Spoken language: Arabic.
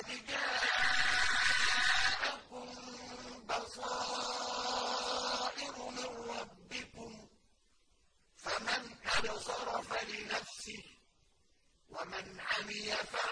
قَدْ جَاءَكُم بَصَائِرُ مِن رَّبِّكُمْ ۖ فَمَنْ أَبْصَرَ فَلِنَفْسِهِ ۖ وَمَنْ عَمِيَ فَعَلَيْهَا